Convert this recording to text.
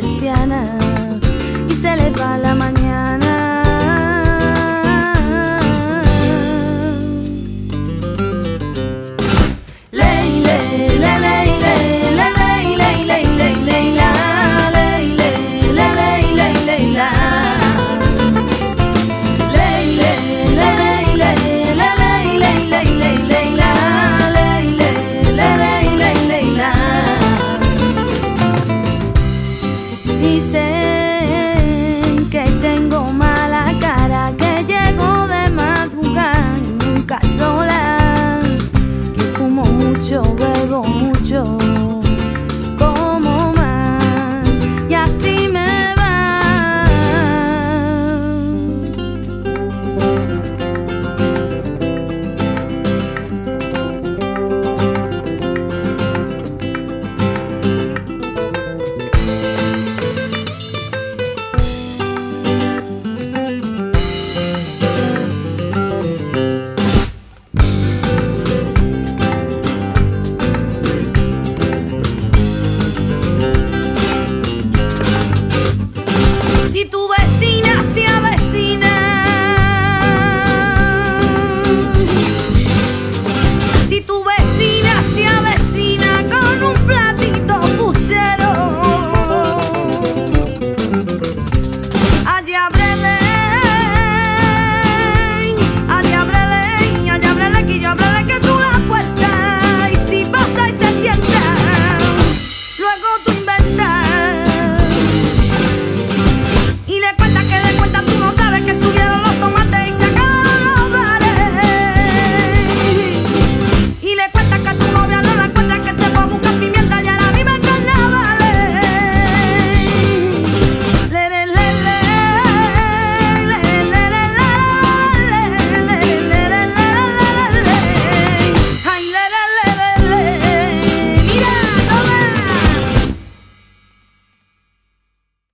y se le va la mañana.